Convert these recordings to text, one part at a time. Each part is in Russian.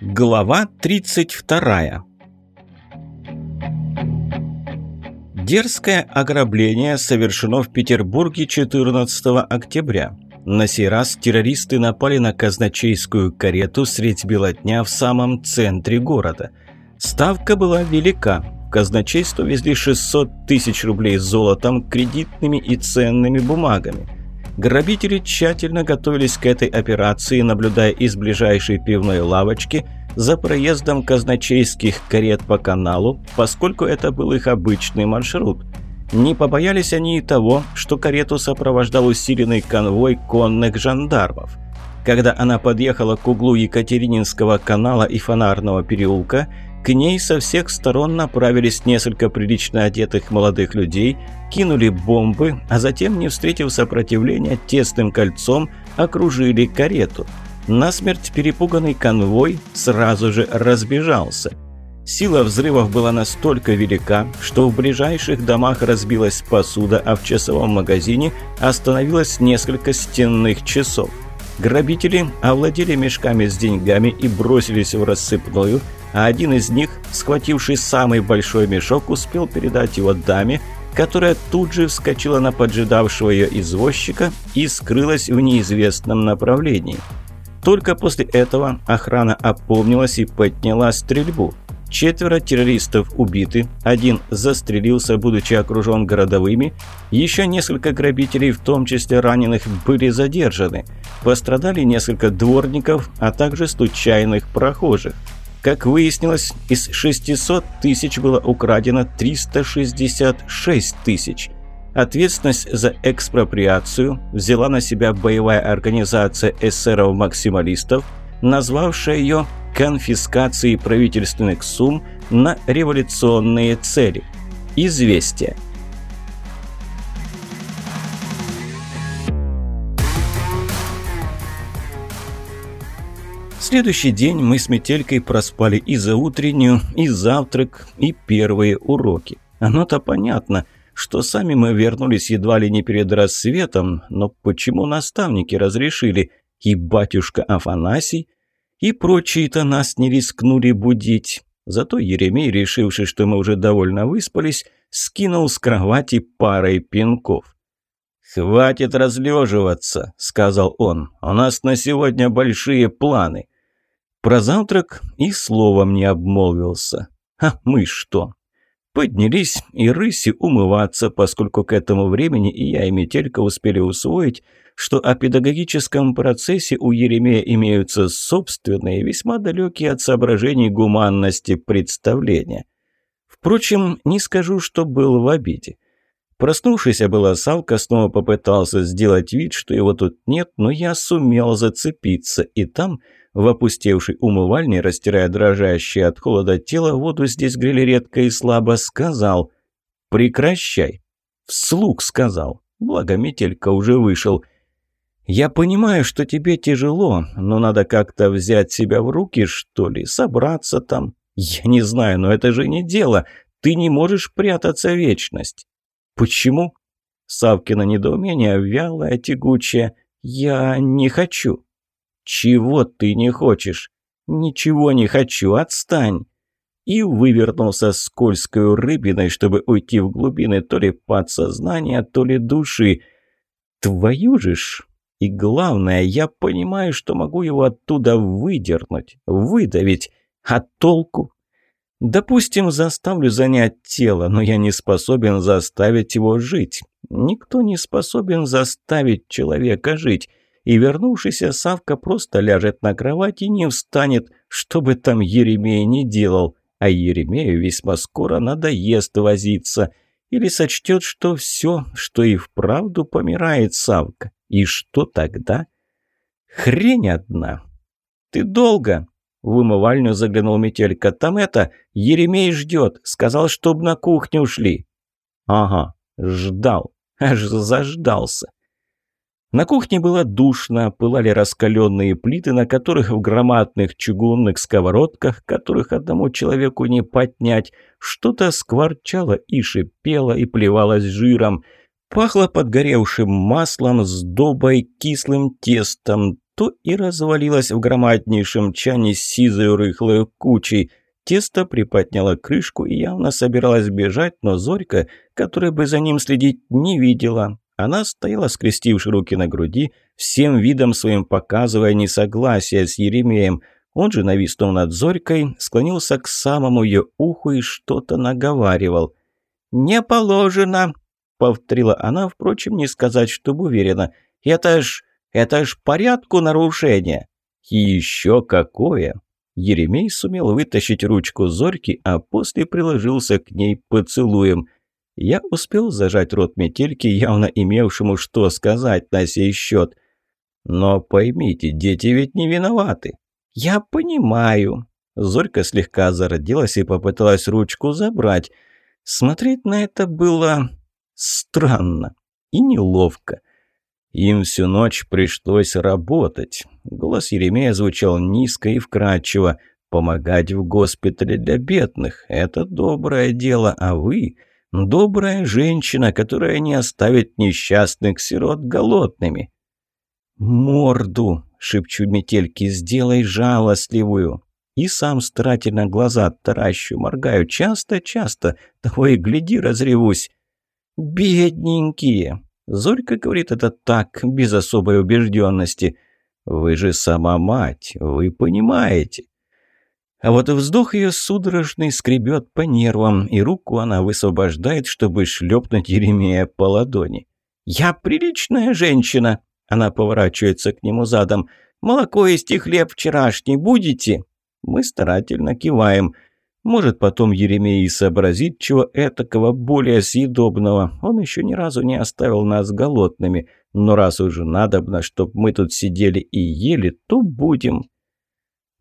Глава 32 Дерзкое ограбление совершено в Петербурге 14 октября. На сей раз террористы напали на казначейскую карету средь бела дня в самом центре города. Ставка была велика. В казначейство везли 600 тысяч рублей золотом, кредитными и ценными бумагами. Грабители тщательно готовились к этой операции, наблюдая из ближайшей пивной лавочки за проездом казначейских карет по каналу, поскольку это был их обычный маршрут – не побоялись они и того, что карету сопровождал усиленный конвой конных жандармов. Когда она подъехала к углу Екатерининского канала и Фонарного переулка, к ней со всех сторон направились несколько прилично одетых молодых людей, кинули бомбы, а затем, не встретив сопротивления, тесным кольцом окружили карету. Насмерть перепуганный конвой сразу же разбежался – Сила взрывов была настолько велика, что в ближайших домах разбилась посуда, а в часовом магазине остановилось несколько стенных часов. Грабители овладели мешками с деньгами и бросились в рассыпную, а один из них, схвативший самый большой мешок, успел передать его даме, которая тут же вскочила на поджидавшего ее извозчика и скрылась в неизвестном направлении. Только после этого охрана опомнилась и подняла стрельбу – Четверо террористов убиты, один застрелился, будучи окружен городовыми, еще несколько грабителей, в том числе раненых, были задержаны. Пострадали несколько дворников, а также случайных прохожих. Как выяснилось, из 600 тысяч было украдено 366 тысяч. Ответственность за экспроприацию взяла на себя боевая организация эсеров-максималистов, назвавшая ее конфискации правительственных сумм на революционные цели. Известие. Следующий день мы с Метелькой проспали и за утреннюю, и завтрак, и первые уроки. Оно-то понятно, что сами мы вернулись едва ли не перед рассветом, но почему наставники разрешили? И батюшка Афанасий и прочие-то нас не рискнули будить. Зато Еремей, решивший, что мы уже довольно выспались, скинул с кровати парой пинков. «Хватит разлеживаться», — сказал он. «У нас на сегодня большие планы». Про завтрак и словом не обмолвился. А мы что? Поднялись и рыси умываться, поскольку к этому времени и я, и Метелька успели усвоить, что о педагогическом процессе у Еремея имеются собственные, весьма далекие от соображений гуманности представления. Впрочем, не скажу, что был в обиде. Проснувшийся была Савка снова попытался сделать вид, что его тут нет, но я сумел зацепиться, и там, в опустевшей умывальне, растирая дрожащее от холода тело, воду здесь грели редко и слабо, сказал «Прекращай». Вслух сказал, благо метелька уже вышел – «Я понимаю, что тебе тяжело, но надо как-то взять себя в руки, что ли, собраться там. Я не знаю, но это же не дело. Ты не можешь прятаться вечность». «Почему?» Савкина недоумение вялое, тягучее. «Я не хочу». «Чего ты не хочешь?» «Ничего не хочу, отстань!» И вывернулся скользкой рыбиной, чтобы уйти в глубины то ли подсознания, то ли души. «Твою же ж!» И главное, я понимаю, что могу его оттуда выдернуть, выдавить. А толку? Допустим, заставлю занять тело, но я не способен заставить его жить. Никто не способен заставить человека жить. И вернувшийся Савка просто ляжет на кровать и не встанет, что бы там Еремей не делал. А Еремею весьма скоро надоест возиться. Или сочтет, что все, что и вправду помирает Савка. И что тогда? Хрень одна. Ты долго? В умывальню заглянул Метелька. Там это, Еремей ждет. Сказал, чтоб на кухню ушли. Ага, ждал. Аж заждался. На кухне было душно, пылали раскаленные плиты, на которых в громадных чугунных сковородках, которых одному человеку не поднять, что-то скворчало и шипело и плевалось жиром – Пахло подгоревшим маслом, сдобой, кислым тестом. то и развалилась в громаднейшем чане с сизой рыхлой кучей. Тесто приподняло крышку и явно собиралась бежать, но Зорька, которая бы за ним следить, не видела. Она стояла, скрестивши руки на груди, всем видом своим показывая несогласие с Еремеем. Он же, нависнув над Зорькой, склонился к самому ее уху и что-то наговаривал. «Не положено», — повторила она, впрочем, не сказать, чтобы уверена. «Это ж... это ж порядку нарушение». «И еще какое!» Еремей сумел вытащить ручку Зорьки, а после приложился к ней поцелуем. Я успел зажать рот метельки, явно имевшему что сказать на сей счет. Но поймите, дети ведь не виноваты. Я понимаю. Зорька слегка зародилась и попыталась ручку забрать. Смотреть на это было странно и неловко. Им всю ночь пришлось работать. Голос Еремея звучал низко и вкрадчиво. «Помогать в госпитале для бедных – это доброе дело, а вы – добрая женщина, которая не оставит несчастных сирот голодными». «Морду!» – шепчу метельки, – «сделай жалостливую!» И сам старательно глаза таращу, моргаю часто-часто, того и гляди, разревусь. «Бедненькие!» Зорька говорит это так, без особой убежденности. «Вы же сама мать, вы понимаете». А вот вздох ее судорожный скребет по нервам, и руку она высвобождает, чтобы шлепнуть Еремея по ладони. «Я приличная женщина!» Она поворачивается к нему задом. «Молоко есть и хлеб вчерашний будете?» Мы старательно киваем. Может, потом Еремей и сообразит чего этакого более съедобного. Он еще ни разу не оставил нас голодными. Но раз уже надобно, чтоб мы тут сидели и ели, то будем.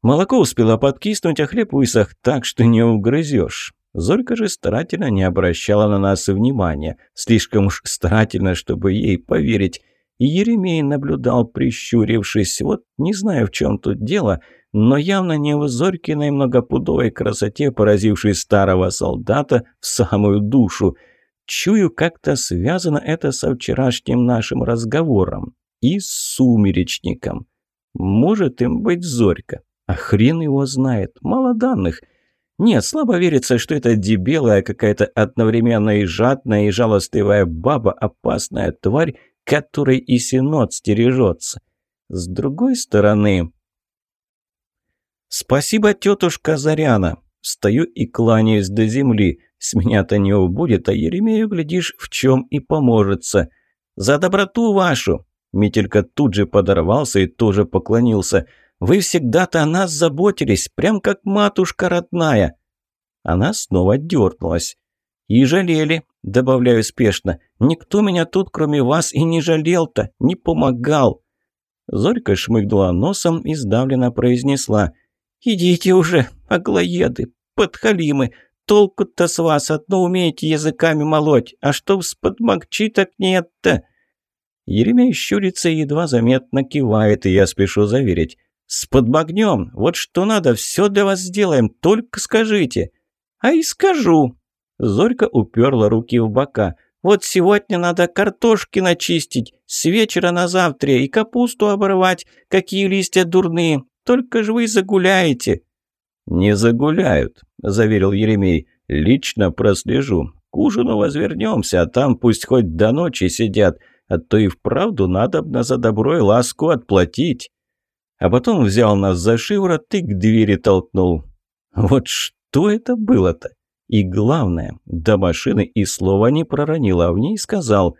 Молоко успело подкиснуть, а хлеб высох так, что не угрызешь. Зорька же старательно не обращала на нас внимания. Слишком уж старательно, чтобы ей поверить. И Еремей наблюдал, прищурившись. Вот не знаю, в чем тут дело, но явно не в Зорькиной многопудовой красоте, поразившей старого солдата в самую душу. Чую, как-то связано это со вчерашним нашим разговором. И с сумеречником. Может им быть Зорька. А хрен его знает. Мало данных. Нет, слабо верится, что это дебелая какая-то одновременно и жадная, и жалостливая баба, опасная тварь, которой и синод стережется. С другой стороны, «Спасибо, тетушка Заряна!» Стою и кланяюсь до земли. С меня-то не убудет, а Еремею, глядишь, в чем и поможется. «За доброту вашу!» Метелька тут же подорвался и тоже поклонился. «Вы всегда-то о нас заботились, прям как матушка родная!» Она снова дернулась. «И жалели», — добавляю спешно. «Никто меня тут, кроме вас, и не жалел-то, не помогал». Зорька шмыгнула носом и сдавленно произнесла — «Идите уже, аглоеды, подхалимы, толку-то с вас, одно умеете языками молоть, а что с подмогчи так нет-то!» Еремей щурится и едва заметно кивает, и я спешу заверить. «С подмогнем, вот что надо, все для вас сделаем, только скажите!» «А и скажу!» Зорька уперла руки в бока. «Вот сегодня надо картошки начистить, с вечера на завтра и капусту оборвать, какие листья дурные, только ж вы загуляете». «Не загуляют», – заверил Еремей. «Лично прослежу. К ужину возвернемся, а там пусть хоть до ночи сидят, а то и вправду надобно за добро и ласку отплатить». А потом взял нас за шиворот и к двери толкнул. Вот что это было-то? И главное, до машины и слова не проронил, а в ней сказал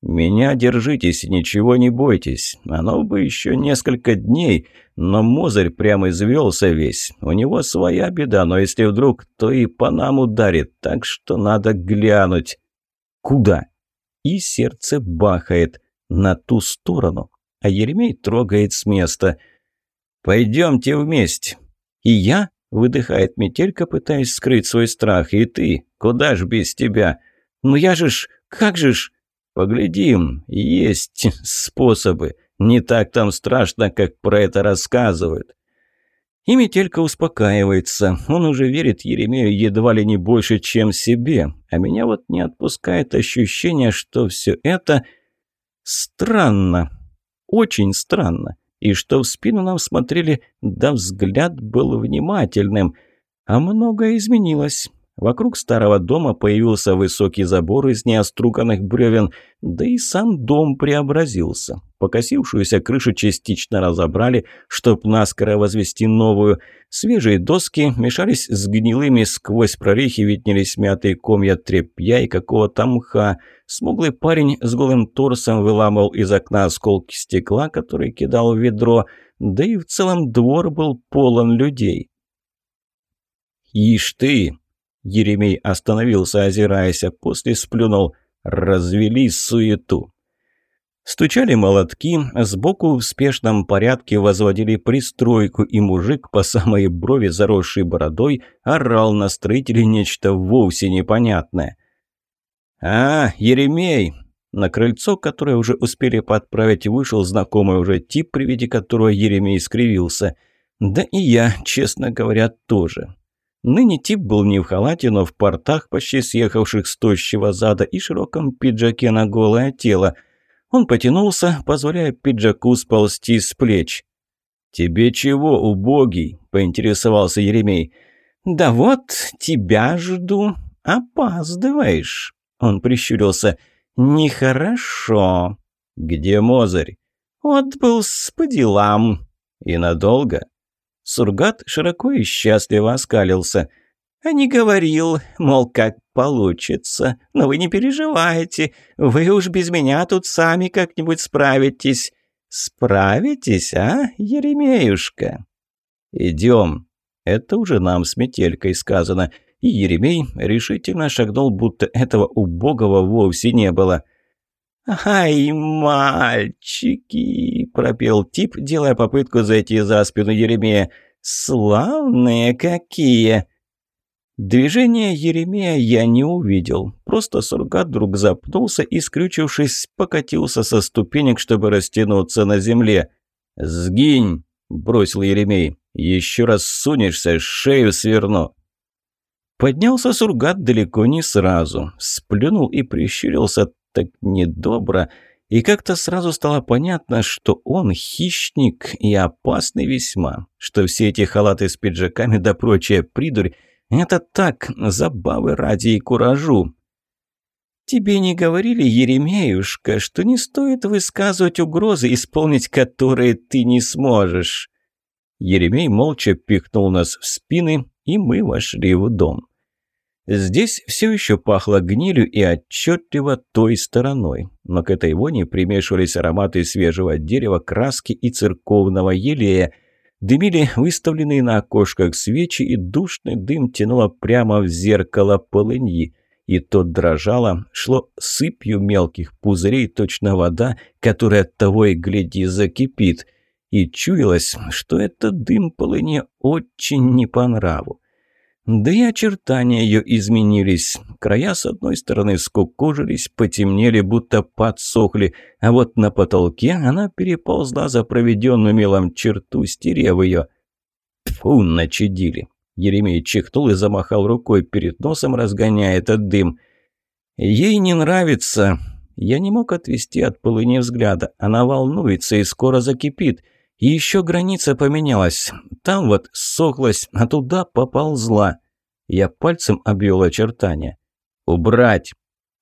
«Меня держитесь, ничего не бойтесь. Оно бы еще несколько дней, но Мозырь прямо извелся весь. У него своя беда, но если вдруг, то и по нам ударит, так что надо глянуть». «Куда?» И сердце бахает на ту сторону, а Еремей трогает с места. «Пойдемте вместе». «И я?» — выдыхает метелька, пытаясь скрыть свой страх. «И ты? Куда ж без тебя? Ну я же ж... Как же ж...» Поглядим, есть способы. Не так там страшно, как про это рассказывают. И Метелька успокаивается. Он уже верит Еремею едва ли не больше, чем себе. А меня вот не отпускает ощущение, что все это странно. Очень странно. и что в спину нам смотрели, да взгляд был внимательным. А многое изменилось. Вокруг старого дома появился высокий забор из неоструканных бревен, да и сам дом преобразился. Покосившуюся крышу частично разобрали, чтоб наскоро возвести новую. Свежие доски мешались с гнилыми, сквозь прорехи виднелись мятые комья тряпья и какого-то мха. Смуглый парень с голым торсом выламывал из окна осколки стекла, которые кидал в ведро, да и в целом двор был полон людей. «Ишь ты!» Еремей остановился, озираясь, а после сплюнул. «Развели суету!» Стучали молотки, сбоку в спешном порядке возводили пристройку, и мужик по самой брови, заросший бородой, орал на строителей нечто вовсе непонятное. «А, Еремей!» На крыльцо, которое уже успели подправить, вышел знакомый уже тип, при виде которого Еремей скривился. Да и я, честно говоря, тоже. Ныне тип был не в халате, но в портах, почти съехавших с тощего зада и широком пиджаке на голое тело. Он потянулся, позволяя пиджаку сползти с плеч. «Тебе чего, убогий?» – поинтересовался Еремей. «Да вот, тебя жду. Опаздываешь». Он прищурился. «Нехорошо». «Где Мозырь?» «Отбыл по делам». «И надолго?» Сургат широко и счастливо оскалился. «А не говорил, мол, как получится. Но вы не переживайте, вы уж без меня тут сами как-нибудь справитесь. Справитесь, а, Еремеюшка?» «Идем». Это уже нам с метелькой сказано. И Еремей решительно шагнул, будто этого убогого вовсе не было. «Ай, мальчики!» – пропел тип, делая попытку зайти за спину Еремея. «Славные какие!» Движения Еремея я не увидел. Просто Сургат вдруг запнулся и, скрючившись, покатился со ступенек, чтобы растянуться на земле. «Сгинь!» – бросил Еремей. «Еще раз сунешься, шею сверну!» Поднялся Сургат далеко не сразу. Сплюнул и прищурился так недобро, и как-то сразу стало понятно, что он хищник и опасный весьма, что все эти халаты с пиджаками да прочая придурь – это так, забавы ради и куражу. «Тебе не говорили, Еремеюшка, что не стоит высказывать угрозы, исполнить которые ты не сможешь?» Еремей молча пихнул нас в спины, и мы вошли в дом. Здесь все еще пахло гнилью и отчетливо той стороной, но к этой воне примешивались ароматы свежего дерева, краски и церковного елея. Дымили выставленные на окошках свечи, и душный дым тянуло прямо в зеркало полыньи. И то дрожало, шло сыпью мелких пузырей, точно вода, которая того и гляди закипит. И чуялось, что этот дым полыни очень не по нраву. Да и очертания ее изменились. Края с одной стороны скукожились, потемнели, будто подсохли, а вот на потолке она переползла за проведенную мелом черту, стерев ее. Фу, начадили. Еремей чихнул и замахал рукой перед носом, разгоняя этот дым. Ей не нравится. Я не мог отвести от полыни взгляда. Она волнуется и скоро закипит. — и еще граница поменялась. Там вот сохлась, а туда поползла. Я пальцем обвел очертания. «Убрать!»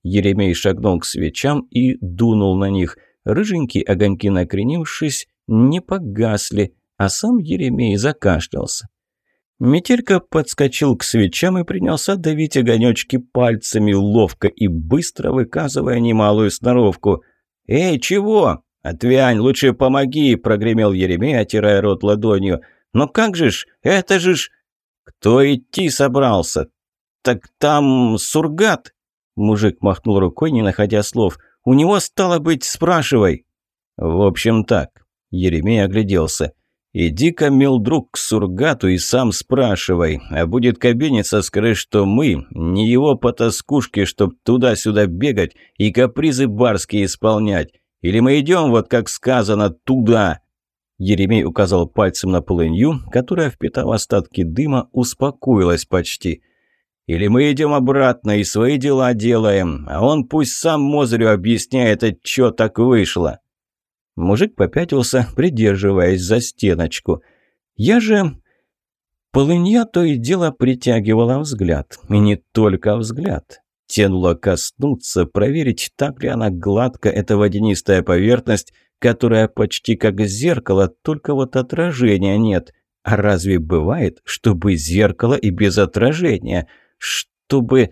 Еремей шагнул к свечам и дунул на них. Рыженькие огоньки, накренившись, не погасли, а сам Еремей закашлялся. Метелька подскочил к свечам и принялся давить огонечки пальцами, ловко и быстро выказывая немалую сноровку. «Эй, чего?» «Отвянь, лучше помоги!» – прогремел Еремей, отирая рот ладонью. «Но как же ж? Это же ж...» «Кто идти собрался?» «Так там Сургат!» Мужик махнул рукой, не находя слов. «У него, стало быть, спрашивай!» «В общем так», – Еремей огляделся. «Иди-ка, мил друг, к Сургату и сам спрашивай. А будет кабиниться, скажи, что мы, не его потаскушки, чтоб туда-сюда бегать и капризы барские исполнять. Или мы идем, вот как сказано, туда?» Еремей указал пальцем на полынью, которая, впитав остатки дыма, успокоилась почти. «Или мы идем обратно и свои дела делаем, а он пусть сам Мозырю объясняет, что так вышло». Мужик попятился, придерживаясь за стеночку. Я же... Полынья то и дело притягивала взгляд. И не только взгляд. Тянула коснуться, проверить, так ли она гладко, эта водянистая поверхность, которая почти как зеркало, только вот отражения нет. А разве бывает, чтобы зеркало и без отражения? Чтобы...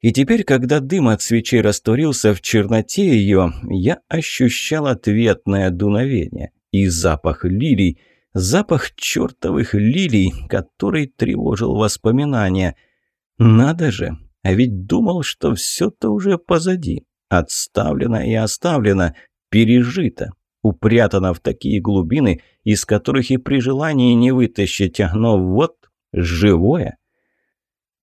И теперь, когда дым от свечей растворился в черноте ее, я ощущал ответное дуновение и запах лилий, запах чертовых лилий, который тревожил воспоминания. Надо же, а ведь думал, что все-то уже позади, отставлено и оставлено, пережито, упрятано в такие глубины, из которых и при желании не вытащить, но вот живое.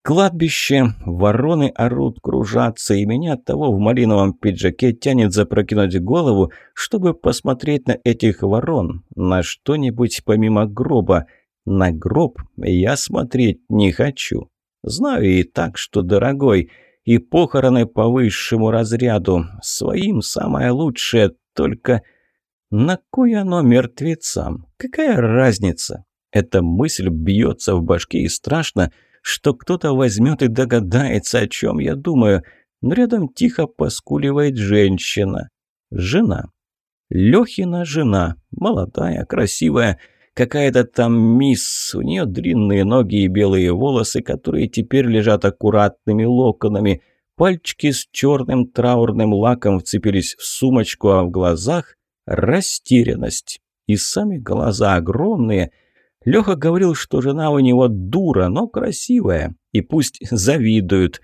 Кладбище, вороны орут, кружатся, и меня от того в малиновом пиджаке тянет запрокинуть голову, чтобы посмотреть на этих ворон, на что-нибудь помимо гроба. На гроб я смотреть не хочу. Знаю и так, что дорогой, и похороны по высшему разряду. Своим самое лучшее, только на кой оно мертвецам? Какая разница? Эта мысль бьется в башке и страшно, что кто-то возьмет и догадается, о чем я думаю. Но рядом тихо поскуливает женщина. Жена. Лехина жена. Молодая, красивая. Какая-то там мисс. У нее длинные ноги и белые волосы, которые теперь лежат аккуратными локонами. Пальчики с черным траурным лаком вцепились в сумочку, а в глазах растерянность. И сами глаза огромные – Леха говорил, что жена у него дура, но красивая, и пусть завидуют.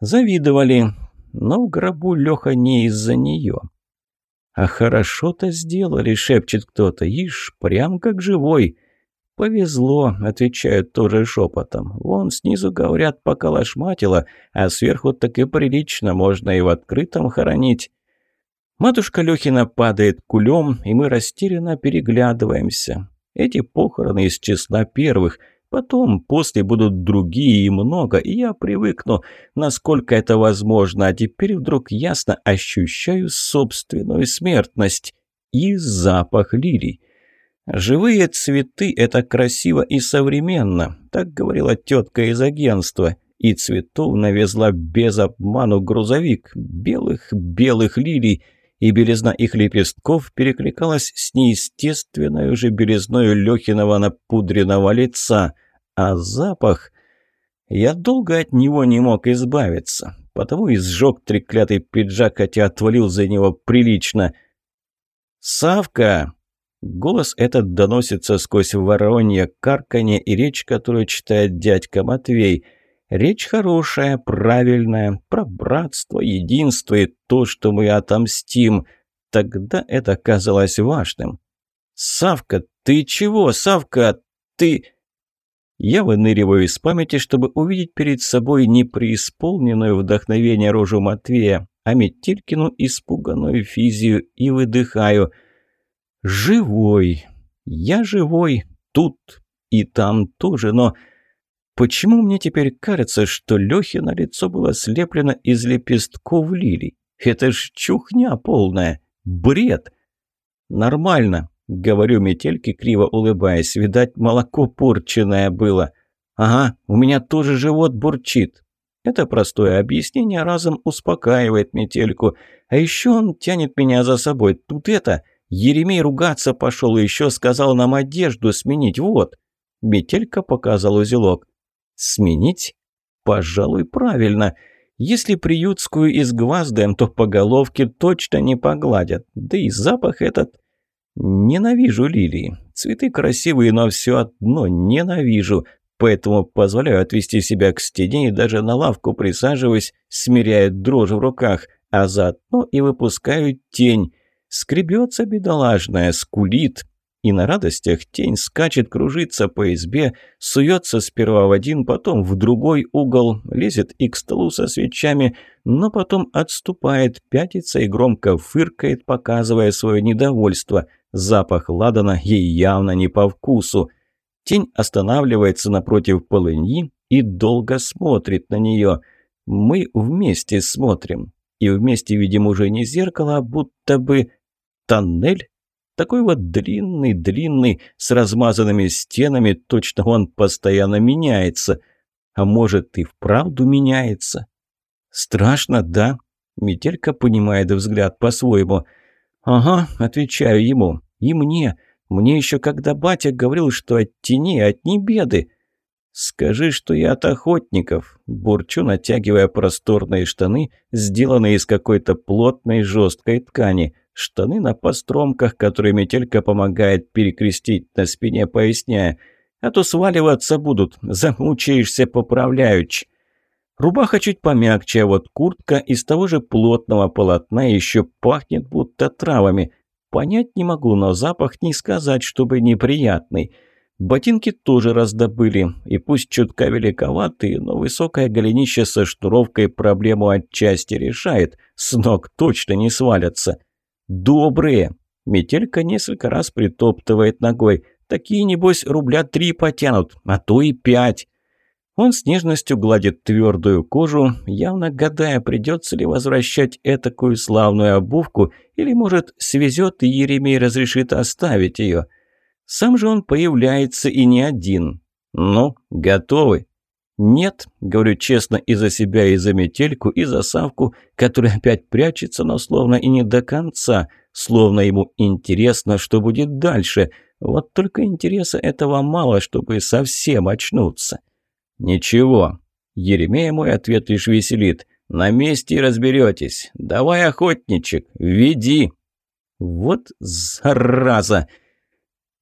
Завидовали, но в гробу Леха не из-за нее. «А хорошо-то сделали», — шепчет кто-то, — «ишь, прям как живой». «Повезло», — отвечают тоже шепотом. «Вон снизу, говорят, поколошматило, а сверху так и прилично, можно и в открытом хоронить». Матушка Лехина падает кулем, и мы растерянно переглядываемся. Эти похороны из числа первых. Потом, после будут другие и много, и я привыкну, насколько это возможно. А теперь вдруг ясно ощущаю собственную смертность и запах лилий. «Живые цветы – это красиво и современно», – так говорила тетка из агентства. И цветов навезла без обману грузовик, белых-белых лилий – и белизна их лепестков перекликалась с неестественной уже белизной Лехиного напудренного лица. А запах... Я долго от него не мог избавиться, потому и сжег треклятый пиджак, хотя отвалил за него прилично. «Савка!» Голос этот доносится сквозь воронье карканье и речь, которую читает дядька Матвей – Речь хорошая, правильная, про братство, единство и то, что мы отомстим. Тогда это казалось важным. «Савка, ты чего, Савка? Ты...» Я выныриваю из памяти, чтобы увидеть перед собой не преисполненную вдохновение рожу Матвея, а Метелькину испуганную физию и выдыхаю. «Живой! Я живой! Тут и там тоже, но...» Почему мне теперь кажется, что Лёхино лицо было слеплено из лепестков лилий? Это ж чухня полная. Бред. Нормально, говорю метельке, криво улыбаясь. Видать, молоко порченное было. Ага, у меня тоже живот бурчит. Это простое объяснение разом успокаивает метельку. А еще он тянет меня за собой. Тут это... Еремей ругаться пошел и еще сказал нам одежду сменить. Вот. Метелька показал узелок. Сменить? Пожалуй, правильно. Если приютскую изгваздаем, то по головке точно не погладят. Да и запах этот... Ненавижу лилии. Цветы красивые, но все одно ненавижу. Поэтому позволяю отвести себя к стене и даже на лавку присаживаюсь, смиряя дрожь в руках, а заодно и выпускаю тень. Скребется бедолажная, скулит, и на радостях тень скачет, кружится по избе, суется сперва в один, потом в другой угол, лезет и к столу со свечами, но потом отступает, пятится и громко фыркает, показывая свое недовольство. Запах ладана ей явно не по вкусу. Тень останавливается напротив полыньи и долго смотрит на нее. Мы вместе смотрим. И вместе видим уже не зеркало, а будто бы тоннель? Такой вот длинный-длинный, с размазанными стенами, точно он постоянно меняется. А может, и вправду меняется? Страшно, да? Метелька понимает взгляд по-своему. «Ага», — отвечаю ему, — «и мне. Мне еще когда батя говорил, что от тени, от не беды». «Скажи, что я от охотников», – бурчу, натягивая просторные штаны, сделанные из какой-то плотной жесткой ткани. Штаны на постромках, которые метелька помогает перекрестить на спине, поясняя. «А то сваливаться будут, замучаешься поправляючи». Рубаха чуть помягче, а вот куртка из того же плотного полотна еще пахнет будто травами. Понять не могу, но запах не сказать, чтобы неприятный. Ботинки тоже раздобыли, и пусть чутка великоватые, но высокое голенище со шнуровкой проблему отчасти решает, с ног точно не свалятся. Добрые! Метелька несколько раз притоптывает ногой. Такие, небось, рубля три потянут, а то и пять. Он с нежностью гладит твердую кожу, явно гадая, придется ли возвращать этакую славную обувку, или, может, свезет и Еремей разрешит оставить ее. Сам же он появляется и не один. «Ну, готовы?» «Нет», — говорю честно и за себя, и за метельку, и за Савку, который опять прячется, но словно и не до конца, словно ему интересно, что будет дальше. Вот только интереса этого мало, чтобы совсем очнуться. «Ничего». Еремея мой ответ лишь веселит. «На месте и разберетесь. Давай, охотничек, веди». «Вот зараза!»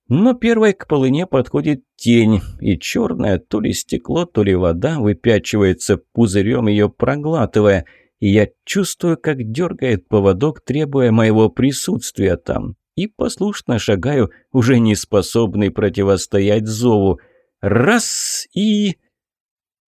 Но первой к полыне подходит тень, и черное то ли стекло, то ли вода выпячивается пузырем ее проглатывая, и я чувствую, как дергает поводок, требуя моего присутствия там, и послушно шагаю, уже не способный противостоять зову. Раз и...